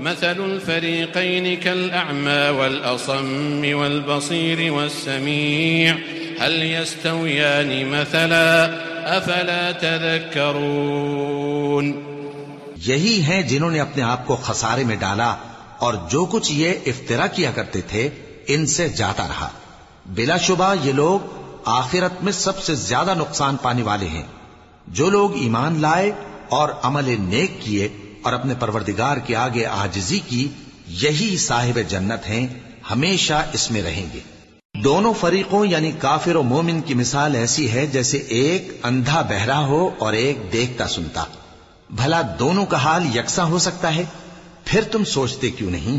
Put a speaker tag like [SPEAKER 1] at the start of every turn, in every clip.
[SPEAKER 1] مثل الفريقين كالأعمى والأصم والبصير والسميع هل
[SPEAKER 2] يستويان مثلا أفلا تذكرون یہی ہیں جنہوں نے اپنے آپ کو خسارے میں ڈالا اور جو کچھ یہ افترا کیا کرتے تھے ان سے جاتا رہا بلا شبہ یہ لوگ آخرت میں سب سے زیادہ نقصان پانے والے ہیں جو لوگ ایمان لائے اور عمل نیک کیے اور اپنے پروردگار کے آگے آجزی کی یہی صاحب جنت ہیں ہمیشہ اس میں رہیں گے دونوں فریقوں یعنی کافر و مومن کی مثال ایسی ہے جیسے ایک اندھا بہرا ہو اور ایک دیکھتا سنتا بھلا دونوں کا حال یکساں ہو سکتا ہے پھر تم سوچتے کیوں نہیں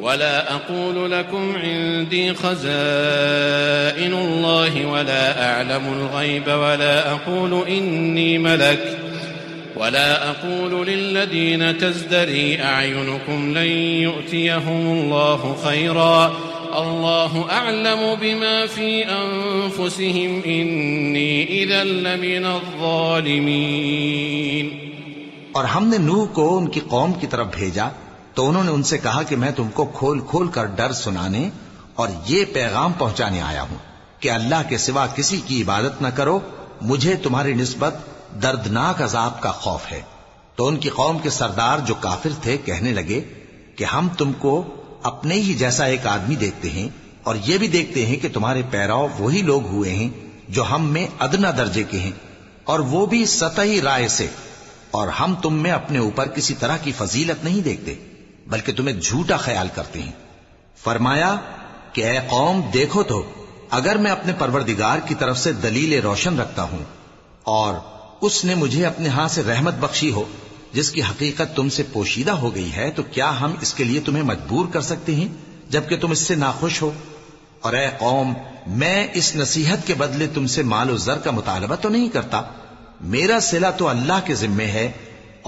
[SPEAKER 1] ولا ولا ولا ولا لكم عندي خزائن الله الله الله الغيب ملك للذين تزدري لن يؤتيهم خيرا بما في فی آف لمن
[SPEAKER 2] الظالمين اور ہم نے نوح کو ان کی قوم کی طرف بھیجا تو انہوں نے ان سے کہا کہ میں تم کو کھول کھول کر ڈر سنانے اور یہ پیغام پہنچانے آیا ہوں کہ اللہ کے سوا کسی کی عبادت نہ کرو مجھے تمہاری نسبت دردناک عذاب کا خوف ہے تو ان کی قوم کے سردار جو کافر تھے کہنے لگے کہ ہم تم کو اپنے ہی جیسا ایک آدمی دیکھتے ہیں اور یہ بھی دیکھتے ہیں کہ تمہارے پیراؤ وہی لوگ ہوئے ہیں جو ہم میں ادنا درجے کے ہیں اور وہ بھی سطحی رائے سے اور ہم تم میں اپنے اوپر کسی طرح کی فضیلت نہیں دیکھتے بلکہ تمہیں جھوٹا خیال کرتے ہیں فرمایا کہ اے قوم دیکھو تو اگر میں اپنے پروردگار کی طرف سے دلیل روشن رکھتا ہوں اور اس نے مجھے اپنے ہاں سے رحمت بخشی ہو جس کی حقیقت تم سے پوشیدہ ہو گئی ہے تو کیا ہم اس کے لیے تمہیں مجبور کر سکتے ہیں جبکہ تم اس سے ناخوش ہو اور اے قوم میں اس نصیحت کے بدلے تم سے مال و زر کا مطالبہ تو نہیں کرتا میرا سلا تو اللہ کے ذمے ہے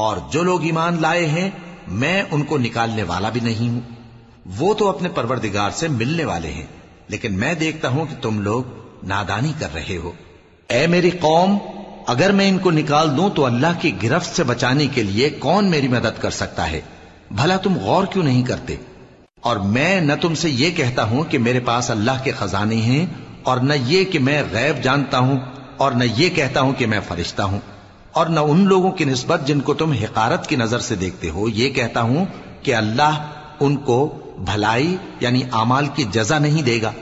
[SPEAKER 2] اور جو لوگ ایمان لائے ہیں میں ان کو نکالنے والا بھی نہیں ہوں وہ تو اپنے پروردگار سے ملنے والے ہیں لیکن میں دیکھتا ہوں کہ تم لوگ نادانی کر رہے ہو اے میری قوم اگر میں ان کو نکال دوں تو اللہ کی گرفت سے بچانے کے لیے کون میری مدد کر سکتا ہے بھلا تم غور کیوں نہیں کرتے اور میں نہ تم سے یہ کہتا ہوں کہ میرے پاس اللہ کے خزانے ہیں اور نہ یہ کہ میں غیب جانتا ہوں اور نہ یہ کہتا ہوں کہ میں فرشتہ ہوں اور نہ ان لوگوں کی نسبت جن کو تم حقارت کی نظر سے دیکھتے ہو یہ کہتا ہوں کہ اللہ ان کو بھلائی یعنی اعمال کی جزا نہیں دے گا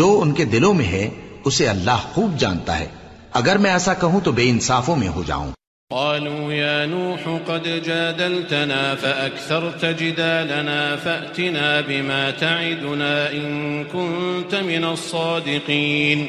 [SPEAKER 2] جو ان کے دلوں میں ہے اسے اللہ خوب جانتا ہے اگر میں ایسا کہوں تو بے انصافوں میں ہو جاؤں
[SPEAKER 1] قالوا يا نوح قد جادلتنا فأكثرت جدالنا فأتنا بما تعدنا إن كنت من الصادقين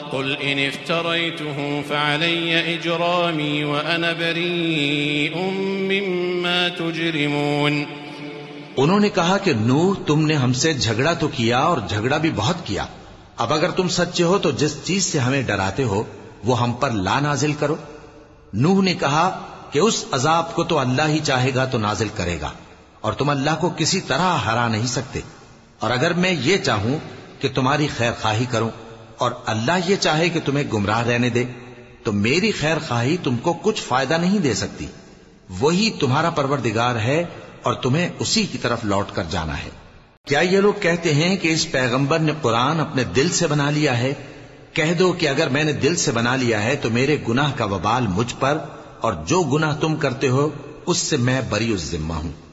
[SPEAKER 1] قل إن افتريته فعلي إجرامي وأنا بريء
[SPEAKER 2] مما تجرمون انہوں نے کہا کہ نو تم نے ہم سے جھگڑا تو کیا اور جھگڑا بھی بہت کیا اب اگر تم سچے ہو تو جس چیز سے ہمیں ڈراتے ہو وہ ہم پر لا نازل کرو نو نے کہا کہ اس عذاب کو تو اللہ ہی چاہے گا تو نازل کرے گا اور تم اللہ کو کسی طرح ہرا نہیں سکتے اور اگر میں یہ چاہوں کہ تمہاری خیر خواہی کروں اور اللہ یہ چاہے کہ تمہیں گمراہ رہنے دے تو میری خیر خواہی تم کو کچھ فائدہ نہیں دے سکتی وہی تمہارا پروردگار ہے اور تمہیں اسی کی طرف لوٹ کر جانا ہے کیا یہ لوگ کہتے ہیں کہ اس پیغمبر نے قرآن اپنے دل سے بنا لیا ہے کہہ دو کہ اگر میں نے دل سے بنا لیا ہے تو میرے گناہ کا وبال مجھ پر اور جو گناہ تم کرتے ہو اس سے میں بری اس ذمہ ہوں